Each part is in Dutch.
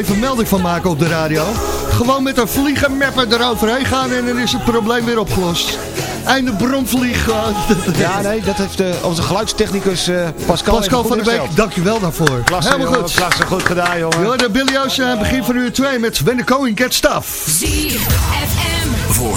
even melding van maken op de radio. Gewoon met een vliegenmapper eroverheen gaan en dan is het probleem weer opgelost. Einde bronvlieg. Eh. ja, nee, dat heeft eh, onze geluidstechnicus uh, Pascal... Pascal van der Week, dankjewel daarvoor. Helemaal goed. Klasse, goed gedaan, jongen. De Billy het begin van uur 2 met When the Going Gets Stuff.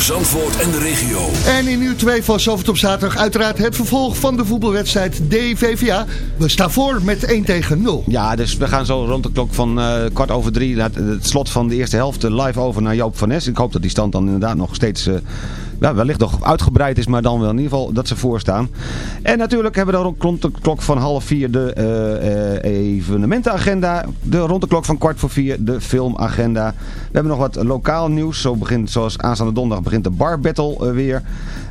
Voor Zandvoort en de regio. En in uur 2 van Zalvert op zaterdag uiteraard het vervolg van de voetbalwedstrijd DVVA. We staan voor met 1 tegen 0. Ja, dus we gaan zo rond de klok van eh, kwart over drie... naar het, het slot van de eerste helft eh, live over naar Joop van Nes. Ik hoop dat die stand dan inderdaad nog steeds... eh, ja, wellicht nog uitgebreid is, maar dan wel in ieder geval dat ze voorstaan. En natuurlijk hebben we dan rond de klok van half vier de eh, eh, evenementenagenda. De rond de klok van kwart voor vier de filmagenda. We hebben nog wat lokaal nieuws. Zo begint, zoals aanstaande donderdag begint de Bar Battle eh, weer.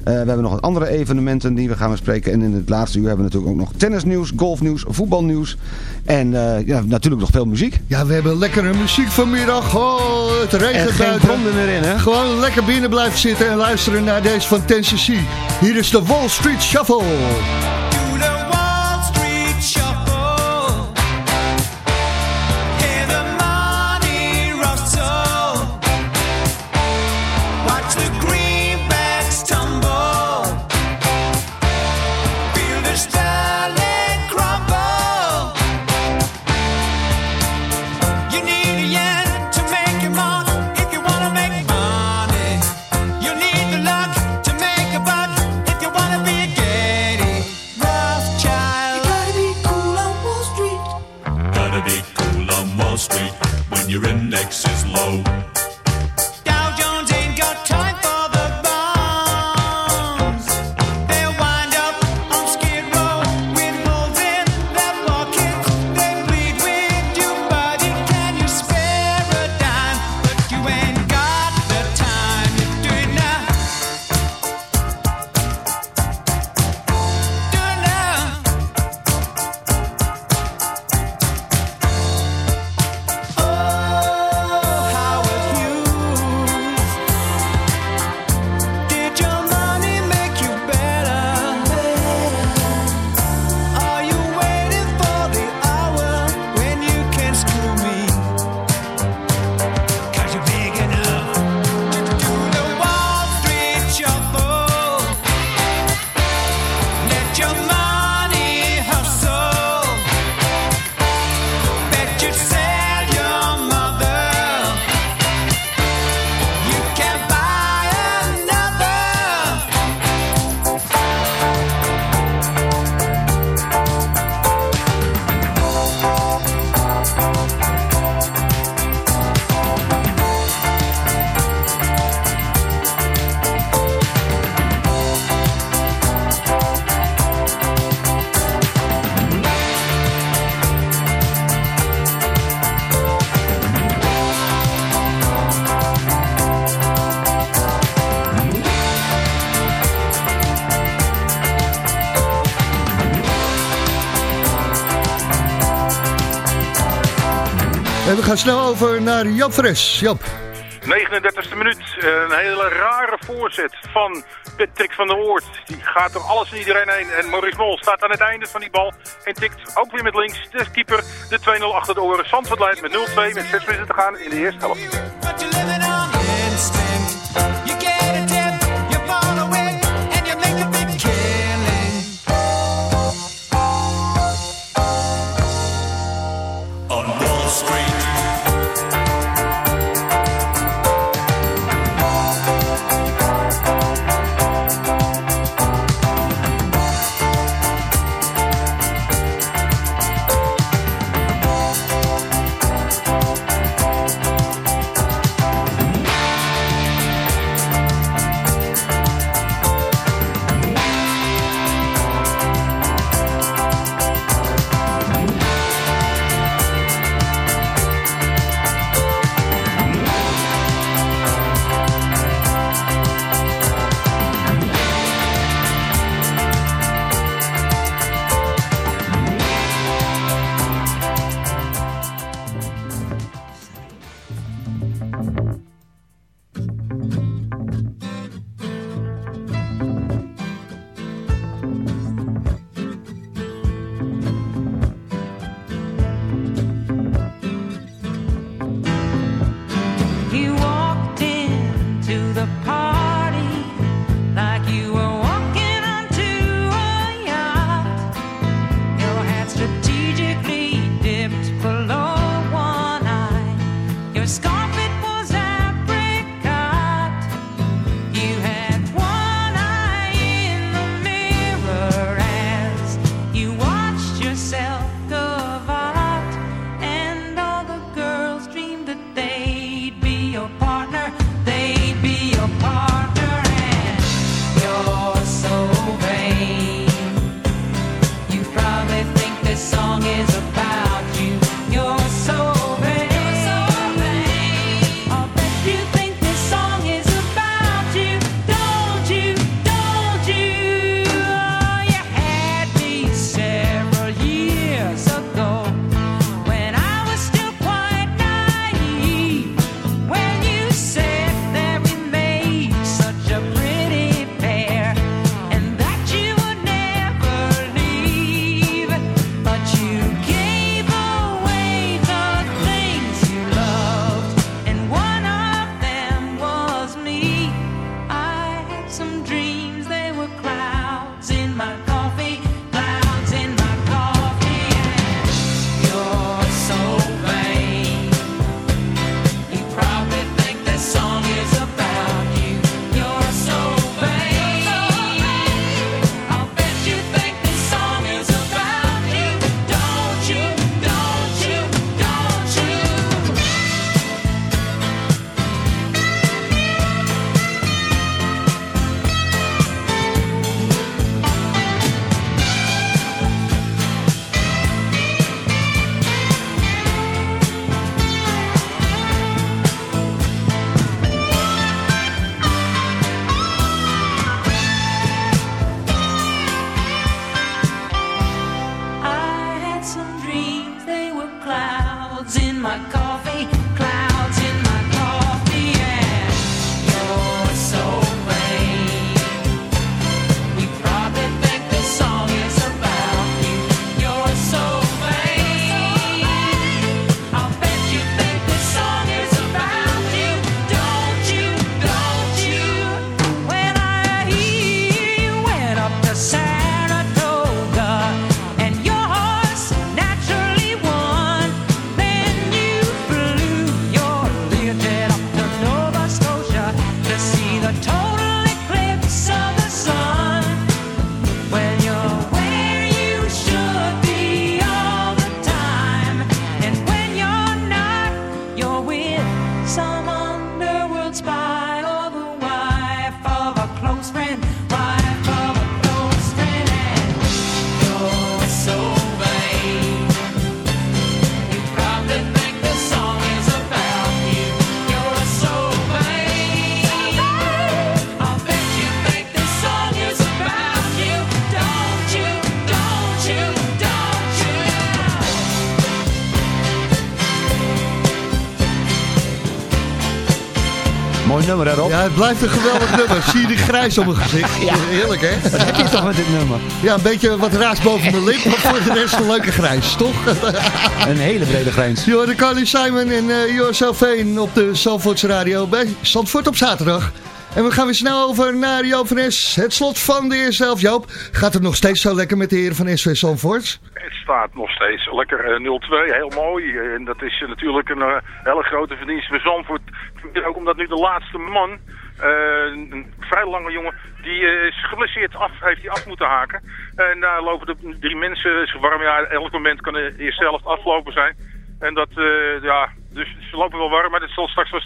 Eh, we hebben nog wat andere evenementen die we gaan bespreken. En in het laatste uur hebben we natuurlijk ook nog tennisnieuws, golfnieuws, voetbalnieuws. En eh, ja, natuurlijk nog veel muziek. Ja, we hebben lekkere muziek vanmiddag. Oh, het En regent geen bronnen meer in, hè? Gewoon lekker binnen blijven zitten en luisteren naar deze van Tennessee. Hier is de Wall Street Shuffle. Over naar Jan Fres. Jap. 39e minuut. Een hele rare voorzet van Patrick van der Oort. Die gaat door alles en iedereen heen. En Maurice Mol staat aan het einde van die bal. En tikt ook weer met links. De keeper de 2-0 achter de oren. Zandvoort leidt met 0-2 met 6 minuten te gaan in de eerste helft. Nummer. Ja, het blijft een geweldig nummer. Zie je die grijs op mijn gezicht? Heerlijk, hè? Wat heb je toch met dit nummer? Ja, een beetje wat raas boven mijn lip, maar voor de rest een leuke grijs, toch? Een hele brede grens. Jorden Carly Simon en uh, Jor Veen op de Zandvoorts Radio bij Zandvoort op zaterdag. En we gaan weer snel over naar Joop van Es. Het slot van de eerste helft. Joop, gaat het nog steeds zo lekker met de heren van SV Zandvoort? Het staat nog steeds lekker eh, 0-2, heel mooi. En dat is eh, natuurlijk een eh, hele grote verdienste voor Zandvoort. Ook omdat nu de laatste man, eh, een vrij lange jongen, die eh, is geblesseerd af, heeft hij af moeten haken. En daar lopen de drie mensen zich warm. Ja, elk moment kan de eerste helft afgelopen zijn. En dat, eh, ja, dus ze lopen wel warm, maar dat zal straks wel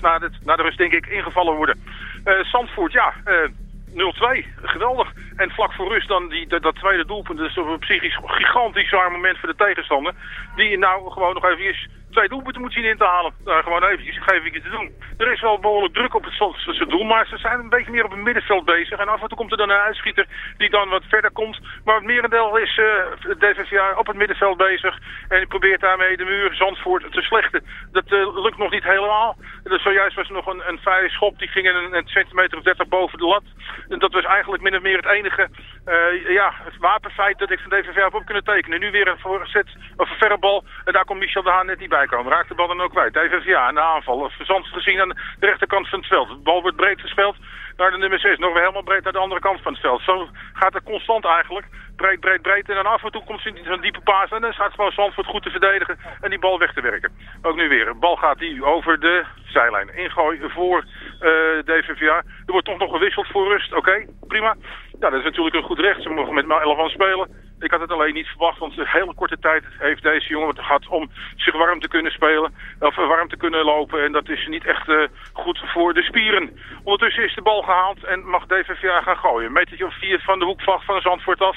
na de rust denk ik ingevallen worden. Eh Zandvoort, ja, eh, 0-2, geweldig. En vlak voor rust dan die, dat, dat tweede doelpunt, dat is een psychisch gigantisch zwaar moment voor de tegenstander. Die nou gewoon nog even twee doelpunten moet zien in te halen. Nou, gewoon eventjes, geef ik je te doen. Er is wel behoorlijk druk op het doel, maar ze zijn een beetje meer op het middenveld bezig. En af en toe komt er dan een uitschieter die dan wat verder komt. Maar het merendeel is het DVVA op het middenveld bezig. En probeert daarmee de muur Zandvoort te slechten. Dat eh, lukt nog niet helemaal. Dus zojuist was er nog een, een vrije schop, die ging een, een centimeter of 30 boven de lat. En dat was eigenlijk min of meer het enige eh, ja, het wapenfeit dat ik van DVV heb op kunnen tekenen. Nu weer een voorzet, een verre bal. En daar kon Michel de Haan net niet bij komen. Raakt de bal dan ook kwijt. DVV aan de aanval. Verzand gezien aan de rechterkant van het veld. De bal wordt breed gespeeld naar de nummer 6. Nog weer helemaal breed naar de andere kant van het veld. Zo gaat het constant eigenlijk. Breed, breed, breed. En dan af en toe komt zo'n diepe paas. En dan staat gewoon Zandvoort goed te verdedigen. En die bal weg te werken. Ook nu weer. De bal gaat die over de zijlijn. Ingooi voor eh DVVA. Er wordt toch nog gewisseld voor rust. Oké, prima. Ja, dat is natuurlijk een goed recht. Ze mogen met maar 11 aan spelen. Ik had het alleen niet verwacht, want een hele korte tijd heeft deze jongen het gehad om zich warm te kunnen spelen. Of warm te kunnen lopen. En dat is niet echt eh, goed voor de spieren. Ondertussen is de bal gehaald en mag DVVA gaan gooien. Een metertje of vier van de hoekvlag van Zandvoort af.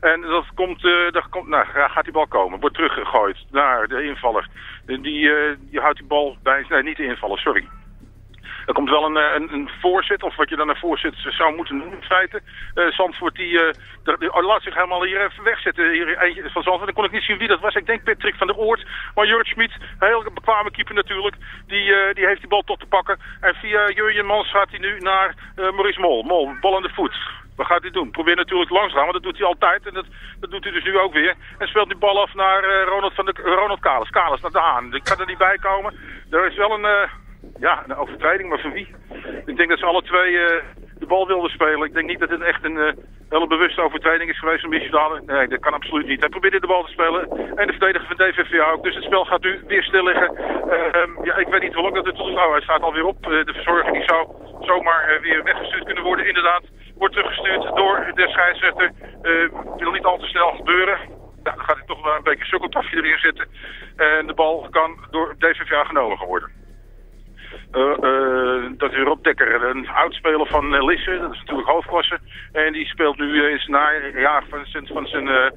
En dat komt, eh dat komt, nou, gaat die bal komen. Wordt teruggegooid naar de invaller. Die, eh, die houdt die bal bij, nee niet de invaller, sorry. Er komt wel een, eh, een, een voorzet, of wat je dan een voorzet zou moeten noemen in feite. Eh Zandvoort die, eh, die laat zich helemaal hier even wegzetten. Hier eentje van Zandvoort, dan kon ik niet zien wie dat was. Ik denk Patrick van der Oort. Maar Jurk Schmid, heel bekwame keeper natuurlijk, die, die heeft die bal tot te pakken. En via Jurjen Mans gaat hij nu naar Maurice Mol. Mol, bal aan de voet. Wat gaat hij doen? Probeer natuurlijk langs gaan, want dat doet hij altijd. En dat, dat doet hij dus nu ook weer. En speelt die bal af naar Ronald, van de, Ronald Kalis. Kalis naar de Haan. Ik kan er niet bij komen. Er is wel een, ja, een overtreding, maar van wie? Ik denk dat ze alle twee eh, de bal wilden spelen. Ik denk niet dat het echt een eh, hele bewuste overtreding is geweest van Michel Dalen. Nee, dat kan absoluut niet. Hij probeerde de bal te spelen. En de verdediger van DVVA ook. Dus het spel gaat nu weer stil liggen. Eh, ehm, ja, ik weet niet hoe lang dat het tot nou, Hij staat alweer op. Eh, de verzorger die zou zomaar weer weggestuurd kunnen worden. Inderdaad, wordt teruggestuurd door de scheidsrechter. Wil niet al te snel gebeuren. Dan gaat hij toch wel een beetje sukkeltafje erin zetten. En de bal kan door DVVA genomen worden. Eh, eh, dat is Rob Dekker, een oudspeler van eh, Lisse, dat is natuurlijk hoofdklasse. En die speelt nu in zijn najaar van zijn, van zijn,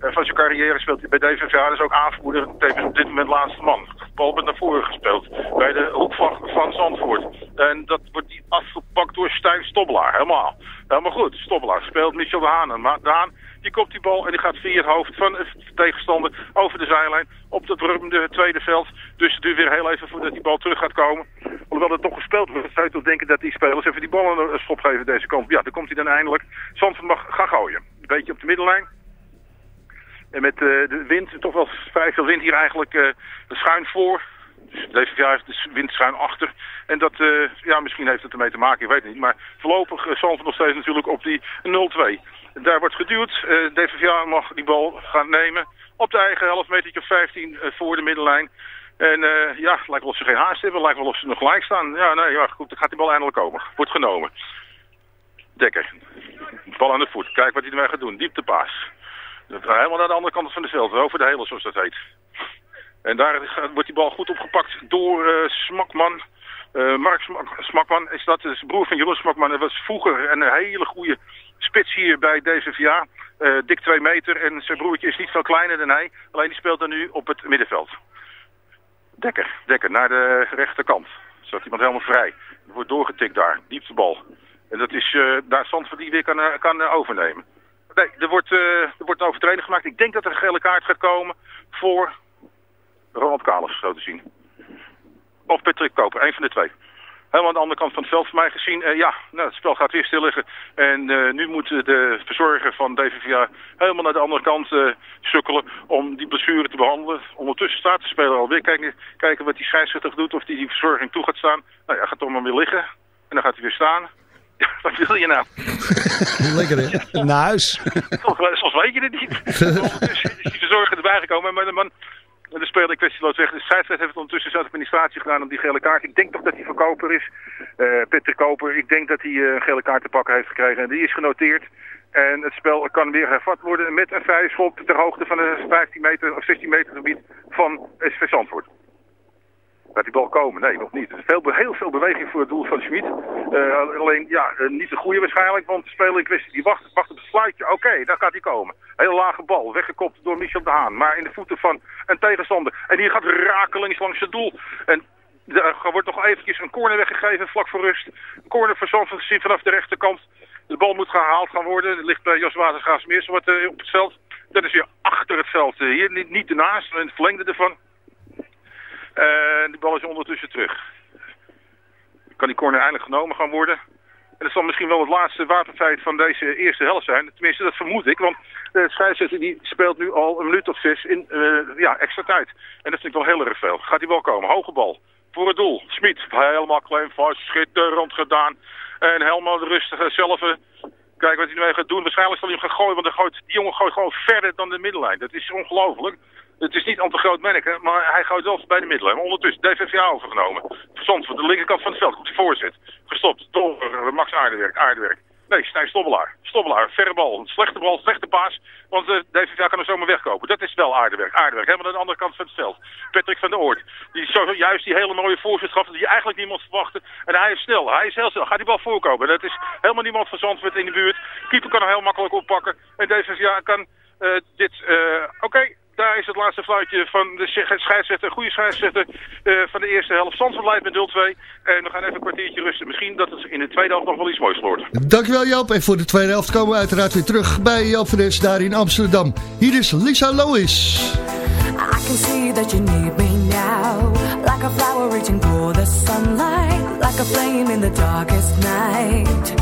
van zijn carrière speelt hij bij DVVA. Dat is ook aanvoerder, tevens op dit moment laatste man. Bal naar voren gespeeld bij de hoekvlag van Zandvoort. En dat wordt die afgepakt door Stijn Stobbelaar, helemaal. Helemaal goed, Stobbelaar speelt Michel de Haan. Maar de Haan die kopt die bal en die gaat via het hoofd van de tegenstander over de zijlijn op dat beruchte tweede veld. Dus het duurt weer heel even voordat die bal terug gaat komen. Hoewel het toch gespeeld wordt, zou je toch denken dat die spelers even die bal een schop geven deze kant. Ja, dan komt hij dan eindelijk. Zandvoort mag gaan gooien. Een beetje op de middenlijn. En met eh, de wind, toch wel vrij veel wind hier eigenlijk eh, schuin voor. Dus deze jaar is de wind schuin achter. En dat, eh, ja, misschien heeft het ermee te maken, ik weet het niet. Maar voorlopig uh, Zandvoort nog steeds natuurlijk op die 0-2. Daar wordt geduwd. Eh DVVA mag die bal gaan nemen. Op de eigen helft, metertje of 15 eh, voor de middenlijn. En eh, ja, lijkt wel of ze geen haast hebben. Lijkt wel of ze nog gelijk staan. Ja, nee, ja, goed, dan gaat die bal eindelijk komen. Wordt genomen. Dekker. Bal aan de voet. Kijk wat hij ermee gaat doen. Dieptepaas. Helemaal naar de andere kant van het veld. Over de hele, zoals dat heet. En daar wordt die bal goed opgepakt door eh, Smakman. Mark Smak- Smakman is dat, is de broer van Jeroen Smakman. Hij was vroeger een hele goede spits hier bij DVVA. Eh dik 2 meter en zijn broertje is niet veel kleiner dan hij. Alleen die speelt dan nu op het middenveld. Dekker, Dekker, naar de rechterkant. Zodat iemand helemaal vrij. Er wordt doorgetikt daar, dieptebal. En dat is eh, daar Zandvoort die weer kan, eh, kan overnemen. Nee, er wordt, er wordt een overtreding gemaakt. Ik denk dat er een gele kaart gaat komen voor Ronald Kalers, zo te zien. Of Patrick Koper, een van de twee. Helemaal aan de andere kant van het veld voor mij gezien. eh, ja, nou, het spel gaat weer stil liggen. En eh, nu moet de verzorger van DVVA helemaal naar de andere kant eh, sukkelen om die blessure te behandelen. Ondertussen staat de speler alweer kijken, kijken wat die scheidsrechter doet, of die die verzorging toe gaat staan. Nou ja, hij gaat toch maar weer liggen. En dan gaat hij weer staan. Ja, wat wil je nou? Lekker hè? Naar huis. Soms, soms weet je het niet. Ondertussen is die verzorger erbij gekomen. Maar de man, de speler, kwestieloos weg. De scheidsrechter heeft ondertussen zijn administratie gedaan om die gele kaart. Ik denk toch dat hij verkoper is. Eh Peter Koper. Ik denk dat hij eh, een gele kaart te pakken heeft gekregen. En die is genoteerd. En het spel kan weer hervat worden met een vrije schop ter hoogte van een 15 meter of 16 meter gebied van SV Zandvoort. Gaat die bal komen? Nee, nog niet. Er is veel, heel veel beweging voor het doel van Schmid. Eh, alleen, ja, eh, niet de goede waarschijnlijk, want de speler kwestie die wacht, wacht op het fluitje. Oké, daar gaat hij komen. Heel lage bal, weggekopt door Michel de Haan. Maar in de voeten van een tegenstander. En die gaat rakelings langs het doel. En er wordt nog eventjes een corner weggegeven, vlak voor rust. Een corner voor Zandvoort gezien vanaf de rechterkant. De bal moet gehaald gaan worden. Er ligt bij Jos Watergraafsmeers wat eh, op het veld. Dat is weer achter het veld. eh, hier niet, niet ernaast, in het verlengde ervan. En die bal is ondertussen terug. Kan die corner eindelijk genomen gaan worden. En dat zal misschien wel het laatste wapenfeit van deze eerste helft zijn. Tenminste, dat vermoed ik. Want de scheidsrechter die speelt nu al een minuut of zes in eh, ja, extra tijd. En dat vind ik wel heel erg veel. Gaat hij wel komen. Hoge bal. Voor het doel. Smit. Helemaal klein vast. Schitterend gedaan. En helemaal rustig eh, zelf. eh, Kijk wat hij ermee gaat doen. Waarschijnlijk zal hij hem gaan gooien. Want die jongen gooit gewoon verder dan de middenlijn. Dat is ongelooflijk. Het is niet aan te groot merken, maar hij gooit wel bij de middenlijn. Ondertussen, DVVA overgenomen. Verzand van de linkerkant van het veld. Goed voorzet. Gestopt door eh, Max Aardewerk. Aardewerk. Nee, Stijn Stobbelaar. Stobbelaar, verre bal. Een slechte bal, slechte paas. Want de DVVA kan er zomaar wegkopen. Dat is wel Aardewerk. Aardewerk, helemaal aan de andere kant van het veld. Patrick van der Oort. Die zo, juist die hele mooie voorzet gaf die eigenlijk niemand verwachtte. En hij is snel. Hij is heel snel. Gaat die bal voorkomen. Dat is helemaal niemand van Zandvoort in de buurt. Keeper kan hem heel makkelijk oppakken. En DVVA kan eh, dit... eh, Oké. Daar is het laatste fluitje van de sche- scheidsrechter, goede scheidsrechter eh, van de eerste helft. Zandvoort leidt met 0-2. En we gaan even een kwartiertje rusten. Misschien dat het in de tweede helft nog wel iets moois wordt. Dankjewel Joop. En voor de tweede helft komen we uiteraard weer terug bij Joop van Nes daar in Amsterdam. Hier is Lisa Lois. I can see that you need me now. Like a flower reaching for the sunlight. Like a flame in the darkest night.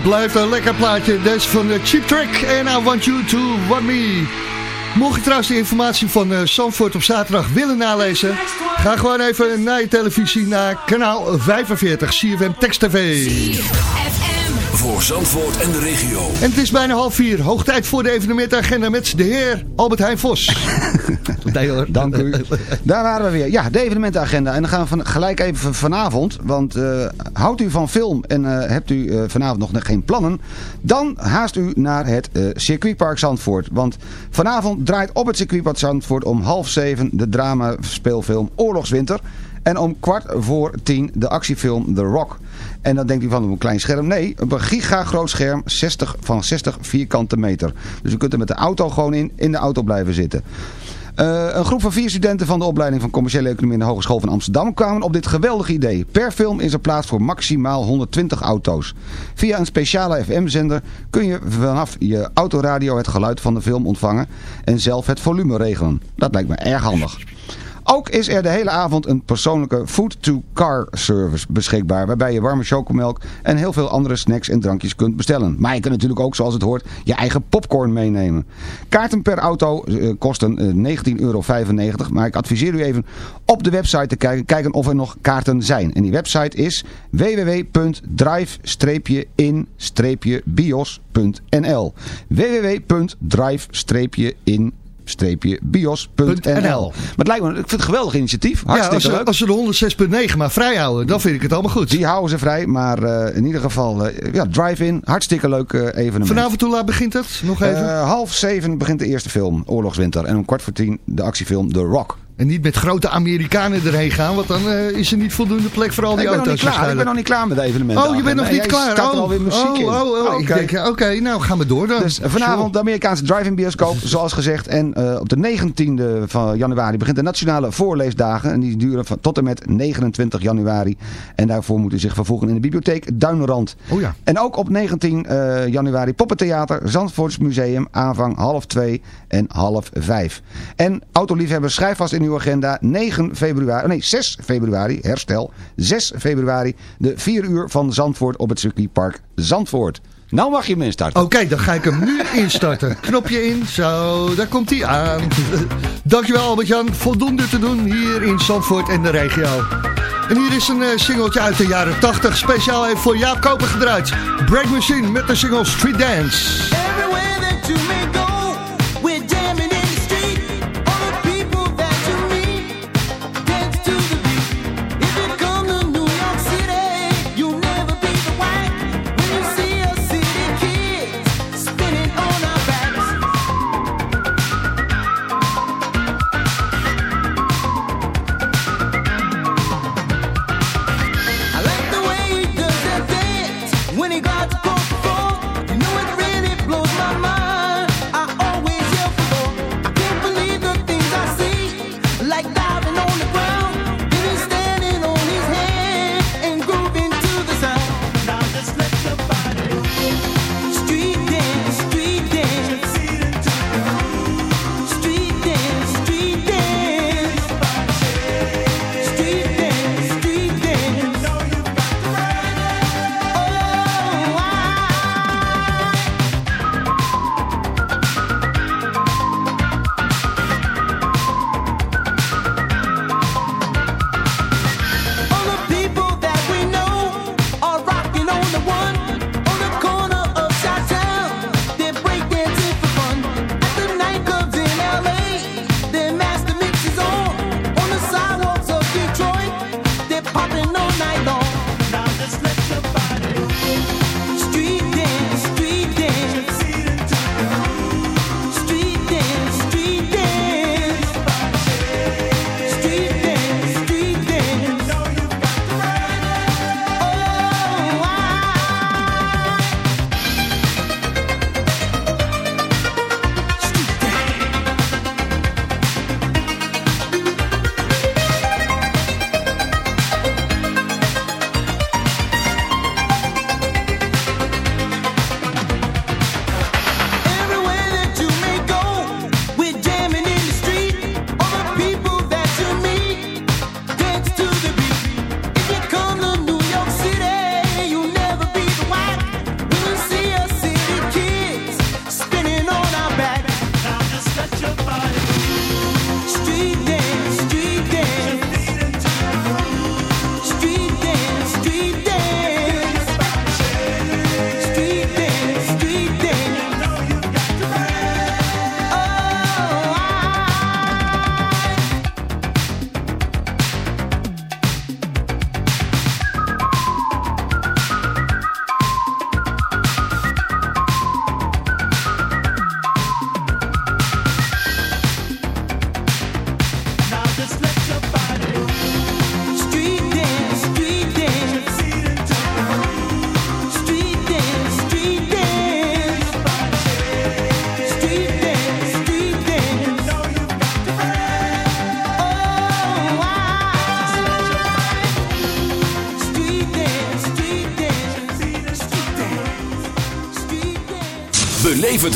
het blijft een lekker plaatje. Deze van de Cheap Track en I Want You To Want Me. Mocht je trouwens de informatie van eh, uh, Sanford op zaterdag willen nalezen... ga gewoon even naar je televisie naar kanaal 45 CFM Text TV voor Zandvoort en de regio. En het is bijna half vier. Hoog tijd voor de evenementagenda met de heer Albert Heijn Vos. nee hoor. Dank u. Daar waren we weer. Ja, de evenementenagenda. En dan gaan we van, gelijk even van vanavond. Want eh, houdt u van film en eh, hebt u eh, vanavond nog geen plannen... dan haast u naar het eh, circuitpark Zandvoort. Want vanavond draait op het circuitpark Zandvoort om half zeven... de drama-speelfilm Oorlogswinter... En om kwart voor tien de actiefilm The Rock. En dan denkt u van een klein scherm. Nee, een gigagroot scherm 60 van 60 vierkante meter. Dus u kunt er met de auto gewoon in, in de auto blijven zitten. Uh, een groep van vier studenten van de opleiding van commerciële economie in de Hogeschool van Amsterdam kwamen op dit geweldige idee. Per film is er plaats voor maximaal 120 auto's. Via een speciale FM-zender kun je vanaf je autoradio het geluid van de film ontvangen en zelf het volume regelen. Dat lijkt me erg handig. Ook is er de hele avond een persoonlijke food-to-car service beschikbaar. Waarbij je warme chocomelk en heel veel andere snacks en drankjes kunt bestellen. Maar je kunt natuurlijk ook, zoals het hoort, je eigen popcorn meenemen. Kaarten per auto uh, kosten uh, 19,95 euro. Maar ik adviseer u even op de website te kijken, kijken of er nog kaarten zijn. En die website is www.drive-in-bios.nl www.drive-in bios.nl. Maar het lijkt me, ik vind het een geweldig initiatief. Hartstikke ja, als, ze, leuk. als ze de 106.9 maar vrij houden, dan vind ik het allemaal goed. Die houden ze vrij, maar uh, in ieder geval, uh, ja, drive-in, hartstikke leuk uh, evenement. Vanavond hoe laat begint het? Nog even? half zeven begint de eerste film, Oorlogswinter. En om kwart voor tien de actiefilm The Rock. En niet met grote Amerikanen erheen gaan, want dan uh, is er niet voldoende plek voor al die ik ben auto's. Nog niet klaar. Ik ben nog niet klaar met de evenementen. Oh, je bent nog nee, niet klaar? staat oh, er alweer muziek oh, in. Oh, oh, oh. Oké, okay. okay, nou gaan we door dan. Dus vanavond de Amerikaanse drive-in bioscoop, zoals gezegd. En uh, op de 19e van januari begint de nationale voorleesdagen. En die duren van, tot en met 29 januari. En daarvoor moet u zich vervoegen in de bibliotheek Duinrand. Oh ja. En ook op 19 uh, januari Poppentheater, Zandvoorts Museum, aanvang half 2 en half 5. En autoliefhebbers, schrijf vast in uw agenda 9 februari, nee 6 februari, herstel, 6 februari, de 4 uur van Zandvoort op het circuitpark Zandvoort. Nou mag je hem instarten. Oké, okay, dan ga ik hem nu instarten. Knopje in, zo, daar komt hij aan. Dankjewel Albert-Jan, voldoende te doen hier in Zandvoort en de regio. En hier is een uh, singeltje uit de jaren 80, speciaal even voor Jaap Koper gedraaid. Break Machine met de single Street Dance.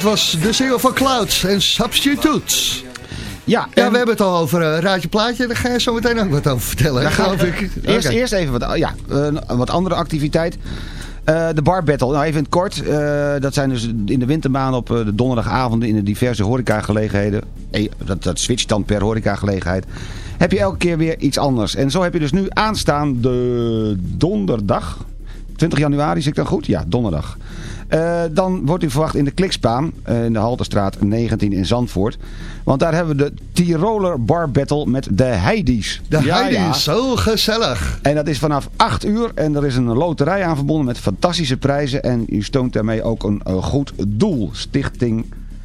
Dat was de single van Clouds en Substitutes. Ja, Ja, en- we hebben het al over eh, Raadje Plaatje. Daar ga je zo meteen ook wat over vertellen, Daar ga geloof ik- ik. Eerst, eerst even wat, ja, een, wat andere activiteit. Eh, de bar battle. Nou, even in het kort. eh, dat zijn dus in de wintermaanden op de donderdagavonden in de diverse horecagelegenheden. Dat, dat switcht dan per horecagelegenheid. Heb je elke keer weer iets anders. En zo heb je dus nu aanstaande donderdag. 20 januari, zit ik dan goed? Ja, donderdag. Eh, dan wordt u verwacht in de Klikspaan, eh, in de Halterstraat 19 in Zandvoort. Want daar hebben we de Tiroler Bar Battle met de Heidi's. De Ja, Heidi ja. is zo gezellig. En dat is vanaf 8 uur en er is een loterij aan verbonden met fantastische prijzen. En u steunt daarmee ook een, eh, goed doel. Stichting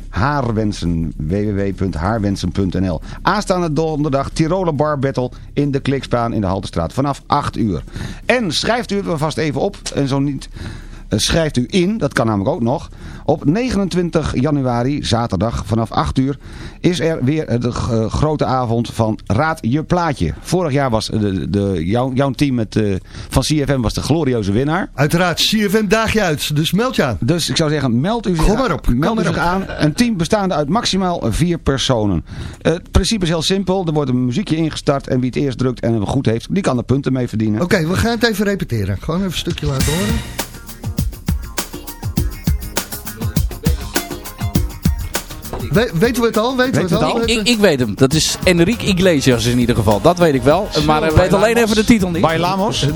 Haarwensen. www.haarwensen.nl Aanstaande donderdag Tiroler Bar Battle in de Klikspaan in de Haltestraat vanaf 8 uur. En schrijft u het vast even op. En zo niet... eh, Schrijft u in, dat kan namelijk ook nog. Op 29 januari, zaterdag, vanaf 8 uur, is er weer de eh, grote avond van Raad Je Plaatje. Vorig jaar was de, de, jouw, jouw team met, eh, van CFM was de glorioze winnaar. Uiteraard, CFM daag je uit, dus meld je aan. Dus ik zou zeggen, meld u zich, Kom maar op, kom meld u maar zich op. aan. Een team bestaande uit maximaal vier personen. Eh, het principe is heel simpel. Er wordt een muziekje ingestart en wie het eerst drukt en het goed heeft, die kan er punten mee verdienen. Oké, we gaan het even repeteren. Gewoon even een stukje laten horen. We- weten we het al? Weten we Weet het je al? het Ik, ik, ik weet hem. Dat is Enrique Iglesias in ieder geval. Dat weet ik wel. Maar ik weet alleen even de titel niet. Bailamos?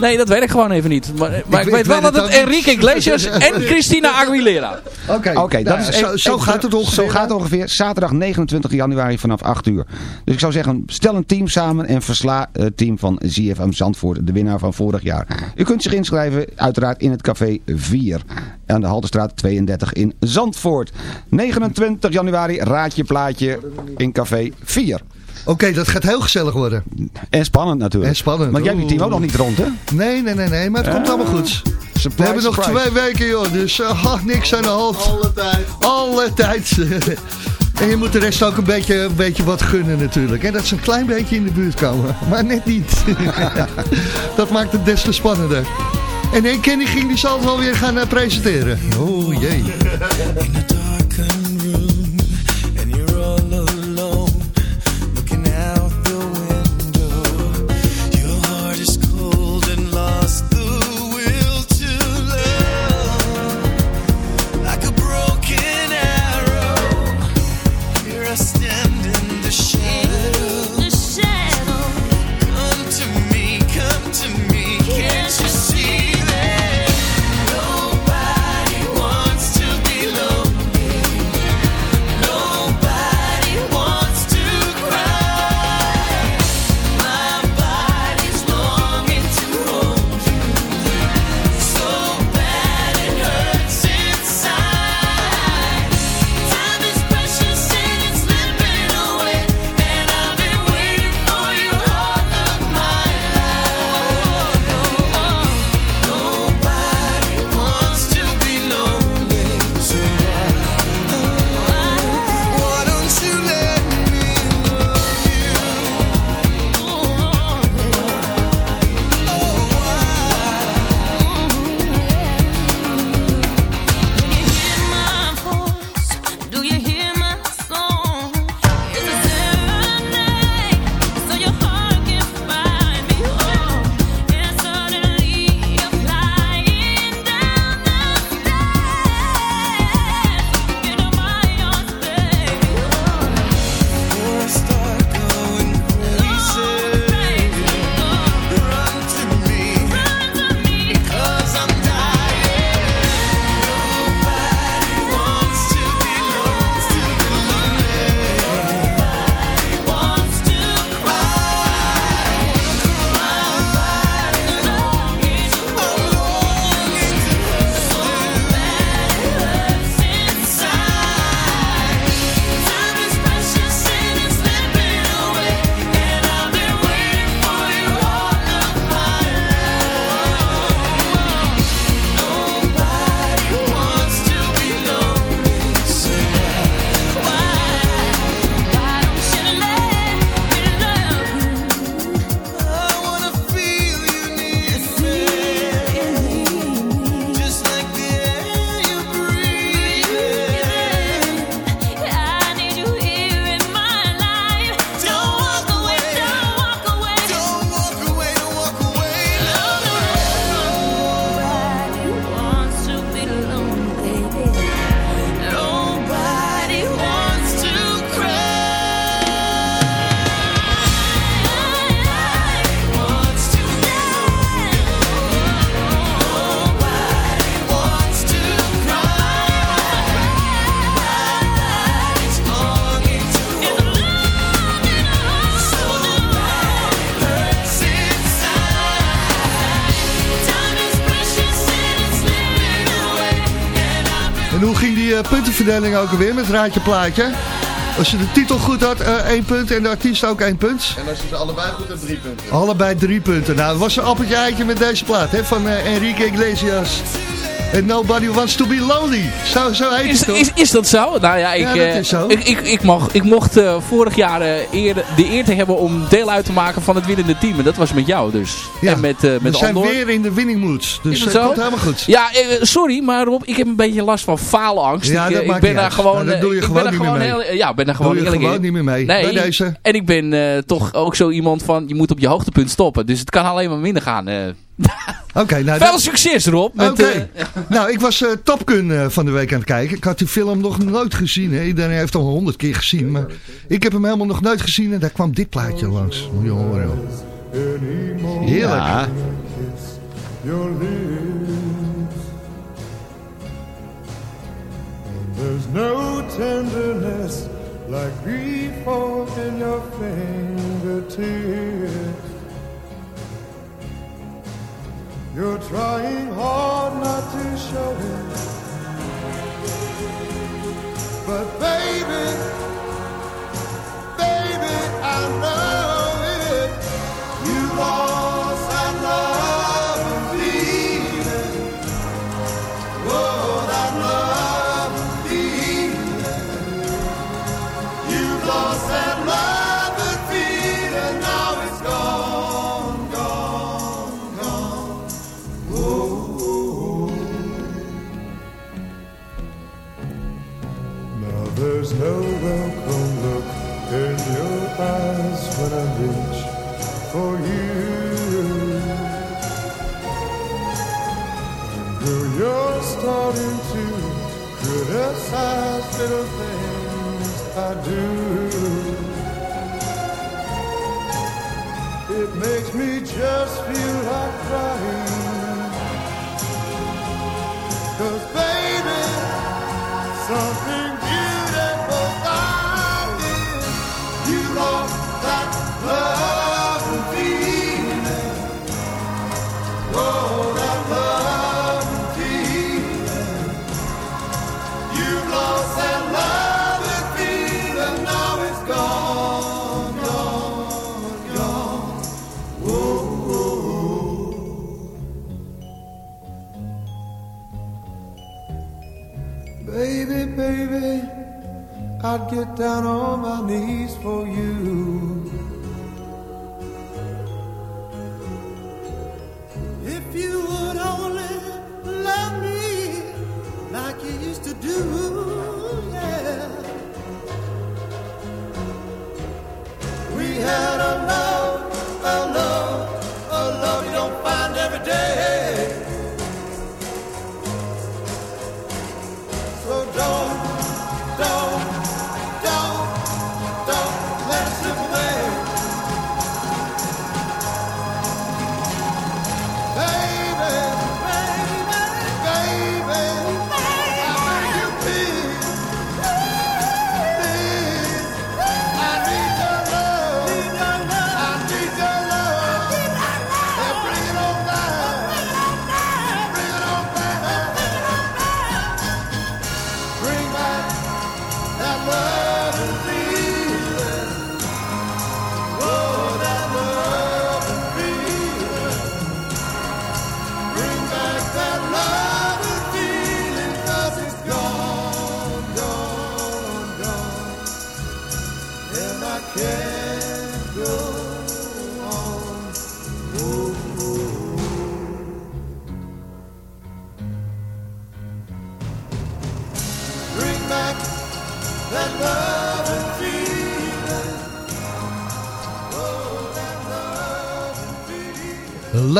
Nee, dat weet ik gewoon even niet. Maar, maar ik, ik weet wel dat het het. Enrique Iglesias en Christina Aguilera. Oké, Oké, dat nou, is zo, gaat het ongeveer. Zo gaat het ongeveer. Zaterdag 29 januari vanaf 8 uur. Dus ik zou zeggen, stel een team samen en versla het team van ZFM Zandvoort, de winnaar van vorig jaar. U kunt zich inschrijven, uiteraard in het café 4 aan de Haltestraat 32 in Zandvoort. 29 januari, raadje plaatje in café 4. Oké, dat gaat heel gezellig worden. En spannend natuurlijk. En spannend. Want jij hebt je team ook nog niet rond, hè? Nee, nee, nee, nee, maar het komt allemaal goed. Surprise, We hebben nog twee weken, joh. Dus uh, niks aan de hand. Alle tijd. Alle tijd. en je moet de rest ook een beetje, een beetje wat gunnen natuurlijk. En dat ze een klein beetje in de buurt komen. Maar net niet. dat maakt het des te spannender. En één Kenny ging die zal het wel weer gaan eh, presenteren. Oh jee. Puntenverdeling ook alweer met Raadje Plaatje? Als je de titel goed had, eh, één punt en de artiest ook één punt. En als je ze allebei goed hebt, drie punten. Allebei drie punten. Nou, het was een appeltje eitje met deze plaat hè, van eh, Enrique Iglesias. En Nobody Wants to Be Lonely. Zo, zo heet Is, het toch? is, is dat zo? Nou ja, ik, Ja, dat eh, is zo. ik, ik, ik, mag, ik mocht eh, vorig jaar eh, eer, de eer te hebben om deel uit te maken van het winnende team. En dat was met jou dus. Ja, en met, We met zijn Andor. weer in de winning mood. Dus zo? komt helemaal goed. Ja, sorry, maar Rob, ik heb een beetje last van faalangst. Ja, ik, dat maakt ik ben daar gewoon, Nou, dat doe je ik gewoon ben niet meer gewoon mee. heel, ja, ben daar gewoon Doe je eerlijk gewoon in. niet meer mee. Nee, Bij deze. En ik ben toch ook zo iemand van, je moet op je hoogtepunt stoppen. Dus het kan alleen maar minder gaan. Oké, nou, Veel dat- succes Rob. met, Oké. eh, Nou, ik was eh Top Gun eh, van de week aan het kijken. Ik had die film nog nooit gezien. Hè. Iedereen heeft hem al honderd keer gezien. Maar ik heb hem helemaal nog nooit gezien. En daar kwam dit plaatje langs. Moet je horen. joh. Heerlijk. Ja. your lips. And there's no tenderness like grief all in your fingertips. Trying hard not to show it. Down on my knees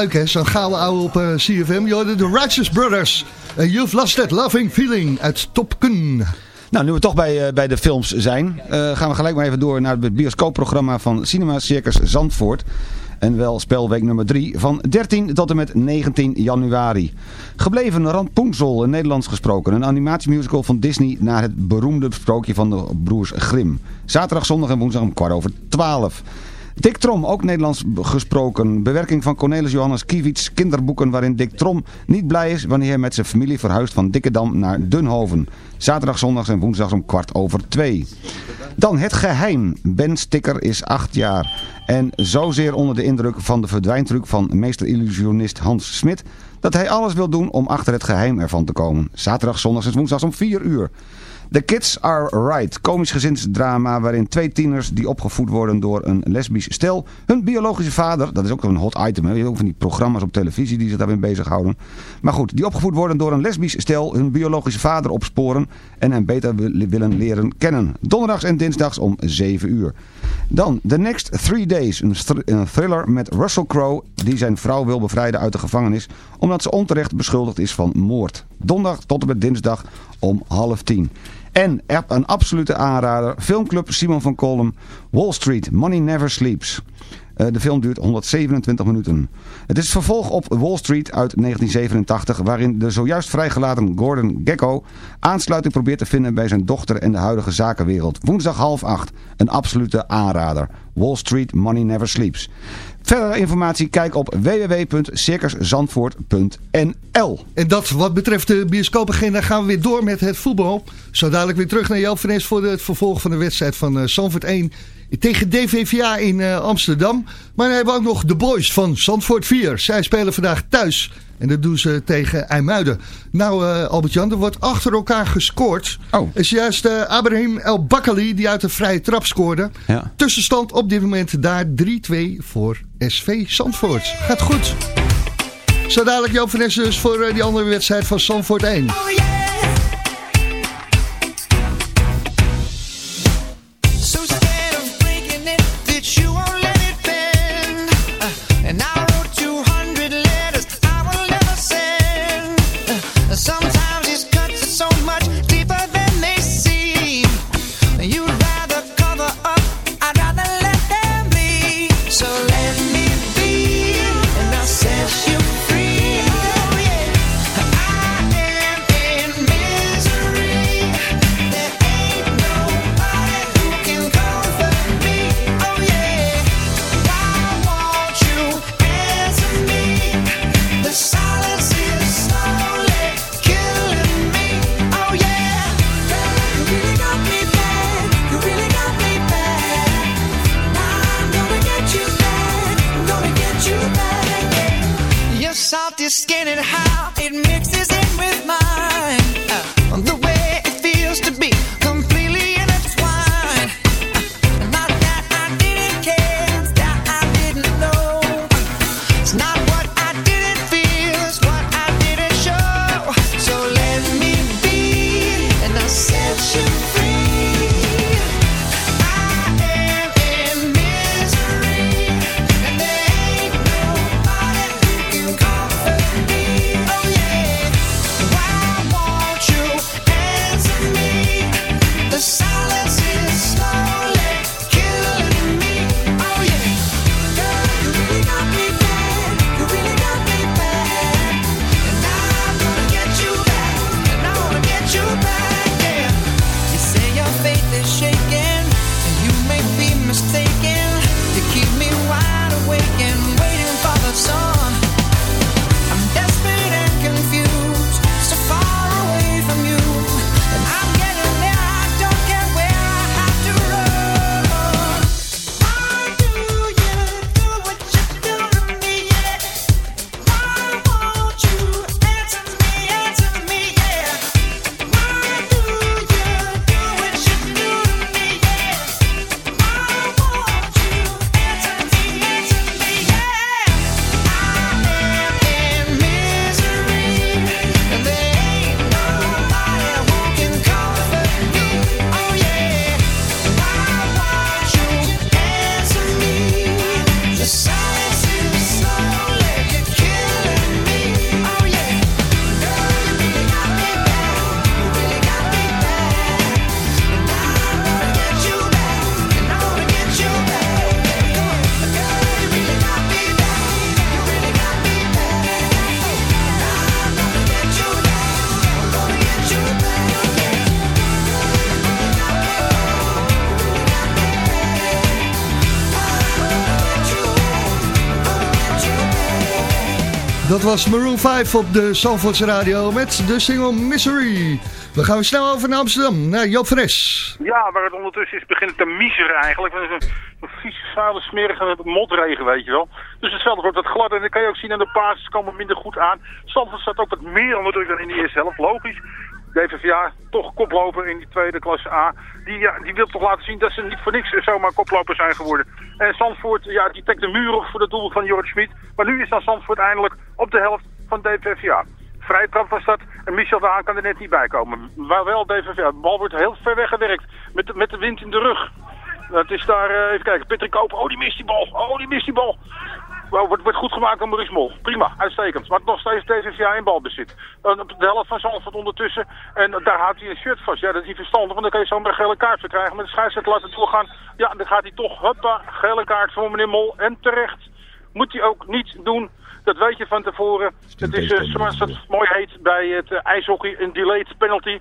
Leuk hè, zo'n gouden op eh, CFM. Je de Righteous Brothers. En You've Lost That Loving Feeling uit Top Gun. Nou, nu we toch bij, eh, bij de films zijn, gaan we gelijk maar even door naar het bioscoopprogramma van Cinema Circus Zandvoort. En wel spelweek nummer 3 van 13 tot en met 19 januari. Gebleven Rampoensel, in Nederlands gesproken. Een animatiemusical van Disney naar het beroemde sprookje van de broers Grimm. Zaterdag, zondag en woensdag om kwart over 12. Dick Trom, ook Nederlands gesproken. Bewerking van Cornelis Johannes Kiewits kinderboeken waarin Dick Trom niet blij is wanneer hij met zijn familie verhuist van Dikkedam naar Dunhoven. Zaterdag, zondags en woensdags om kwart over twee. Dan Het Geheim. Ben Sticker is acht jaar. En zozeer onder de indruk van de verdwijntruc van meester illusionist Hans Smit... dat hij alles wil doen om achter het geheim ervan te komen. Zaterdag, zondags en woensdags om 4 uur. The Kids Are Right, komisch gezinsdrama waarin twee tieners die opgevoed worden door een lesbisch stel, hun biologische vader, dat is ook een hot item, hè? je hebt ook van die programma's op televisie die zich daarmee bezighouden. Maar goed, die opgevoed worden door een lesbisch stel, hun biologische vader opsporen en hem beter wi- willen leren kennen. Donderdags en dinsdags om 7 uur. Dan The Next Three Days, een, een thriller met Russell Crowe, die zijn vrouw wil bevrijden uit de gevangenis omdat ze onterecht beschuldigd is van moord. Donderdag tot en met dinsdag om half tien. En een absolute aanrader, filmclub Simon van Kolm, Wall Street, Money Never Sleeps. Eh, de film duurt 127 minuten. Het is vervolg op Wall Street uit 1987, waarin de zojuist vrijgelaten Gordon Gekko aansluiting probeert te vinden bij zijn dochter en de huidige zakenwereld. Woensdag half acht, een absolute aanrader. Wall Street Money Never Sleeps. Verdere informatie kijk op www.circuszandvoort.nl En dat wat betreft de bioscoopagenda gaan we weer door met het voetbal. Zo dadelijk weer terug naar Joop Es voor het vervolg van de wedstrijd van eh Zandvoort 1 tegen DVVA in eh, Amsterdam. Maar dan hebben we ook nog de boys van Zandvoort 4. Zij spelen vandaag thuis en dat doen ze tegen IJmuiden. Nou eh, Albert-Jan, er wordt achter elkaar gescoord. Oh. Het is juist eh Abraham El Bakkali die uit de vrije trap scoorde. Ja. Tussenstand op dit moment daar 3-2 voor SV Zandvoort. Gaat goed. Zo dadelijk Joop van Es dus voor eh, die andere wedstrijd van Zandvoort 1. So was Maroon 5 op de Zandvoortse Radio met de single Misery. We gaan weer snel over naar Amsterdam, naar Joop van Es. Ja, waar het ondertussen is, begint het te miseren eigenlijk. Het is een, vieze, vuile, smerige motregen, weet je wel. Dus het veld wordt wat gladder en dan kan je ook zien aan de pases komen minder goed aan. Zandvoort staat ook wat meer onder druk dan in de eerste helft, logisch. DVVA, toch koploper in die tweede klasse A. Die, ja, die wil toch laten zien dat ze niet voor niks zomaar koploper zijn geworden. En Zandvoort, ja, die trekt de muur op voor het doel van Jorrit Schmid. Maar nu is dan Zandvoort eindelijk op de helft van DVVA. Vrije trap was dat en Michel de Haan kan er net niet bij komen. Maar wel DVVA. De bal wordt heel ver weggewerkt met, met de wind in de rug. Dat is daar, eh, even kijken, Patrick Koop. Oh, die mist die bal. Oh, die mist die bal. Wel, wordt, wordt goed gemaakt door Maurice Mol. Prima, uitstekend. Maar nog steeds DVVA in balbezit. De helft van Zandvoort ondertussen. En daar houdt hij een shirt vast. Ja, dat is niet verstandig, want dan kan je zomaar een gele kaart verkrijgen. Maar de scheidsrechter laat het doorgaan. Ja, dan gaat hij toch, huppa, gele kaart voor meneer Mol. En terecht. Moet hij ook niet doen. Dat weet je van tevoren. Het is, eh, zoals het mooi heet bij het eh, ijshockey, een delayed penalty.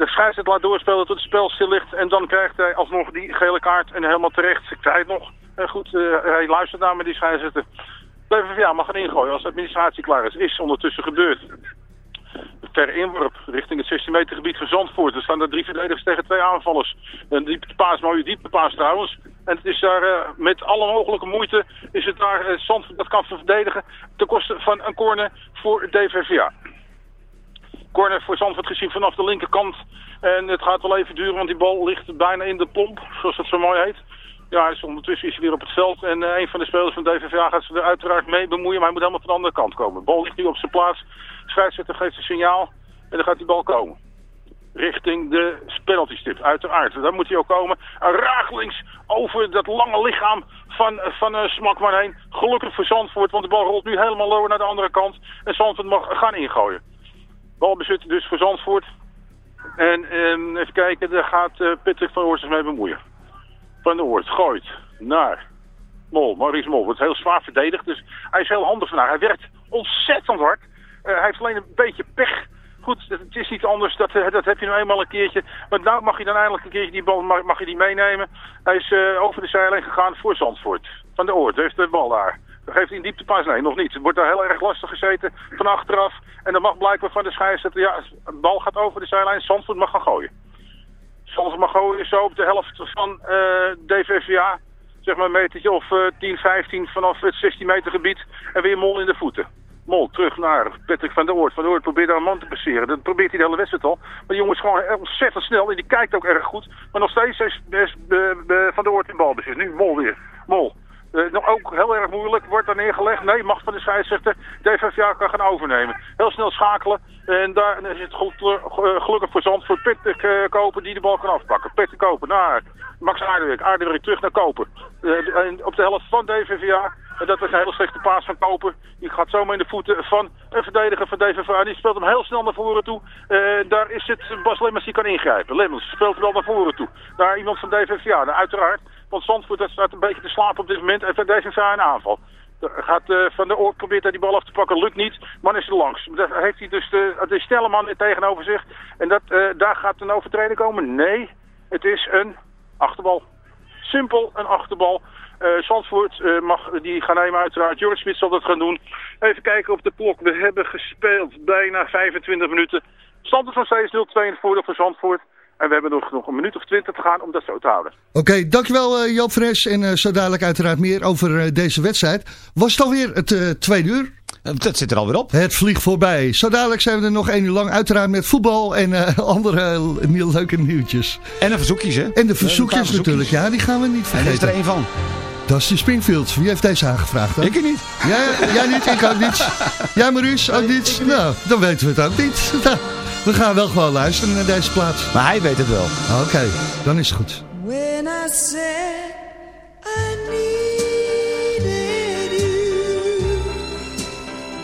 De scheidsrechter laat doorspelen tot het spel stil ligt. En dan krijgt hij alsnog die gele kaart. En helemaal terecht. Ik zei het nog. Eh, goed, eh, hij luistert naar me, die scheidsrechter. VVA mag gaan ingooien als de administratie klaar is. Is ondertussen gebeurd. Ter inworp richting het 16 meter gebied van Zandvoort. Er staan daar drie verdedigers tegen twee aanvallers. Een diepe paas, mooie diepe paas trouwens. En het is daar eh, met alle mogelijke moeite is het daar eh, Zandvoort dat kan verdedigen. Ten koste van een corner voor DVVA. Corner voor Zandvoort gezien vanaf de linkerkant. En het gaat wel even duren, want die bal ligt bijna in de plomp, zoals dat zo mooi heet. Ja, is ondertussen is hij weer op het veld. En eh, een van de spelers van DVVA gaat zich er uiteraard mee bemoeien. Maar hij moet helemaal van de andere kant komen. De bal ligt nu op zijn plaats. Scheidsrechter geeft een signaal. En dan gaat die bal komen. Richting de penalty stip, uiteraard. Daar moet hij ook komen. Een ragelings over dat lange lichaam van, van uh, Smakman heen. Gelukkig voor Zandvoort, want de bal rolt nu helemaal lower naar de andere kant. En Zandvoort mag gaan ingooien. Balbezit dus voor Zandvoort. En even kijken, daar gaat eh, Patrick van Oortjes mee bemoeien. Van de Oort gooit naar Mol, Maurice Mol. Wordt heel zwaar verdedigd, dus hij is heel handig vandaag. Hij werkt ontzettend hard. Eh, hij heeft alleen een beetje pech. Goed, het is niet anders, dat, eh, dat heb je nou eenmaal een keertje. Maar nou mag je dan eindelijk een keertje die bal mag je die meenemen. Hij is eh, over de zijlijn gegaan voor Zandvoort. Van de Oort heeft de bal daar. Dan geeft hij een dieptepas? Nee, nog niet. Het wordt daar heel erg lastig gezeten van achteraf. En dan mag blijkbaar van de scheidsrechter, ja, de bal gaat over de zijlijn. Zandvoort mag gaan gooien. Zandvoort mag gooien zo op de helft van eh, DVVA. Zeg maar een metertje of eh 10, 15 vanaf het 16 meter gebied. En weer Mol in de voeten. Mol terug naar Patrick van der Oort. Van der Oort probeert daar een man te passeren. Dat probeert hij de hele wedstrijd al. Maar die jongen is gewoon ontzettend snel en die kijkt ook erg goed. Maar nog steeds is, is eh, eh, Van der Oort in balbezit. Nu Mol weer. Mol. Eh, nog ook heel erg moeilijk. Wordt daar neergelegd. Nee, mag van de scheidsrechter. DVVA kan gaan overnemen. Heel snel schakelen. En daar is het goed, eh, gelukkig voor Zandvoort. Petter uh, Koper die de bal kan afpakken. Petter Koper naar Max Aardewerk. Aardewerk terug naar Koper. Eh, en op de helft van DVVA. En dat was een hele slechte paas van Koper. Die gaat zomaar in de voeten van een verdediger van DVVA. Die speelt hem heel snel naar voren toe. Eh, daar is het Bas Lemmers die kan ingrijpen. Lemmers speelt wel naar voren toe. Naar iemand van DVVA. Nou, uiteraard. Want Zandvoort dat staat een beetje te slapen op dit moment. En van DVVA een aanval. Gaat eh, Van de Oort probeert hij die bal af te pakken, lukt niet. Man is er langs. Daar heeft hij dus de, de snelle man tegenover zich. En dat, eh, daar gaat een overtreding komen? Nee, het is een achterbal. Simpel een achterbal. Eh Zandvoort mag die gaan nemen uiteraard. Joris Smit zal dat gaan doen. Even kijken op de klok. We hebben gespeeld bijna 25 minuten. Stand is nog steeds 0-2 in het voordeel van Zandvoort. En we hebben nog, nog een minuut of 20 te gaan om dat zo te houden. Oké, dankjewel eh, Joop Fres. En eh, zo dadelijk uiteraard meer over eh, deze wedstrijd. Was het alweer het eh, tweede uur? Dat zit er alweer op. Het vliegt voorbij. Zo dadelijk zijn we er nog één uur lang. Uiteraard met voetbal en eh, andere leuke nieuwtjes. En de verzoekjes, hè? En de verzoekjes natuurlijk. Ja, die gaan we niet En vergeten. er is er één van. Dat is de Springfield. Wie heeft deze aangevraagd dan? Ik niet. Jij, jij niet, ik ook niet. Jij Maurice, ook niet? Nou, dan weten we het ook niet. We gaan wel gewoon luisteren naar deze plaats. Maar hij weet het wel. Oké, dan is het goed. When I said I needed you,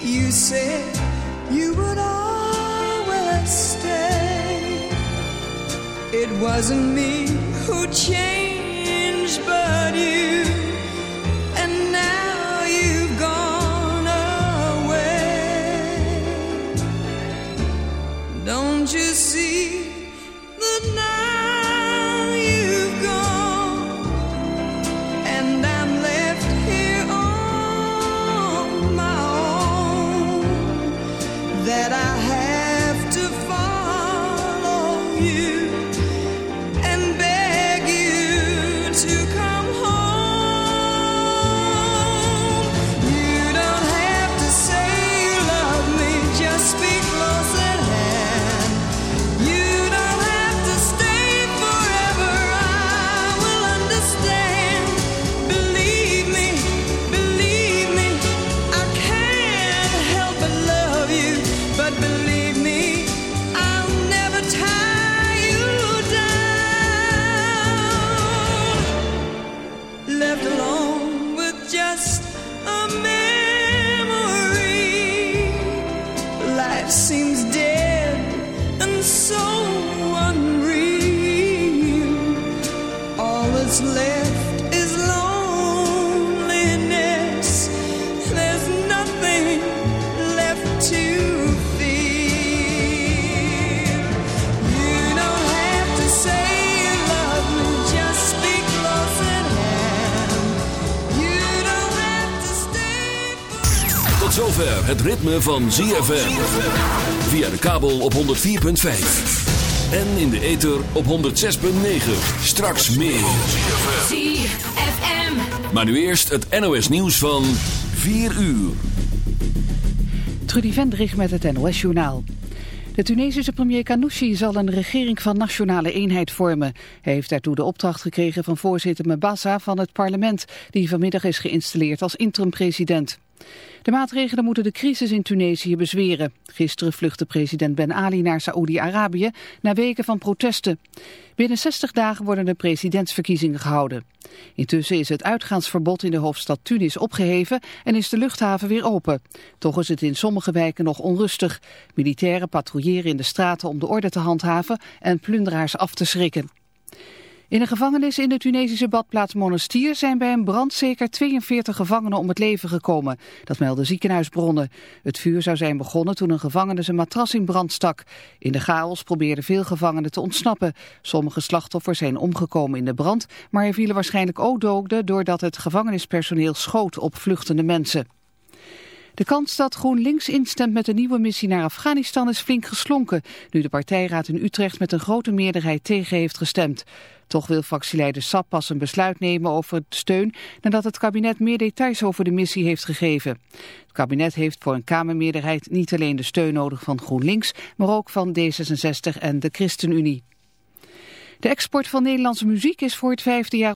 you said you would always stay. It wasn't me who changed, but you. See zover het ritme van ZFM. Via de kabel op 104.5. En in de ether op 106.9. Straks meer. ZFM. Maar nu eerst het NOS nieuws van 4 uur. Trudy Vendrich met het NOS-journaal. De Tunesische premier Kanouchi zal een regering van nationale eenheid vormen. Hij heeft daartoe de opdracht gekregen van voorzitter Mebassa van het parlement, die vanmiddag is geïnstalleerd als interim-president. De maatregelen moeten de crisis in Tunesië bezweren. Gisteren vluchtte president Ben Ali naar Saoedi-Arabië na weken van protesten. Binnen 60 dagen worden de presidentsverkiezingen gehouden. Intussen is het uitgaansverbod in de hoofdstad Tunis opgeheven en is de luchthaven weer open. Toch is het in sommige wijken nog onrustig. Militairen patrouilleren in de straten om de orde te handhaven en plunderaars af te schrikken. In een gevangenis in de Tunesische badplaats Monastir zijn bij een brand zeker 42 gevangenen om het leven gekomen. Dat melden ziekenhuisbronnen. Het vuur zou zijn begonnen toen een gevangene zijn matras in brand stak. In de chaos probeerden veel gevangenen te ontsnappen. Sommige slachtoffers zijn omgekomen in de brand, maar er vielen waarschijnlijk ook doden doordat het gevangenispersoneel schoot op vluchtende mensen. De kans dat GroenLinks instemt met een nieuwe missie naar Afghanistan is flink geslonken, nu de partijraad in Utrecht met een grote meerderheid tegen heeft gestemd. Toch wil fractieleider Sap pas een besluit nemen over het steun nadat het kabinet meer details over de missie heeft gegeven. Het kabinet heeft voor een Kamermeerderheid niet alleen de steun nodig van GroenLinks, maar ook van D66 en de ChristenUnie. De export van Nederlandse muziek is voor het vijfde jaar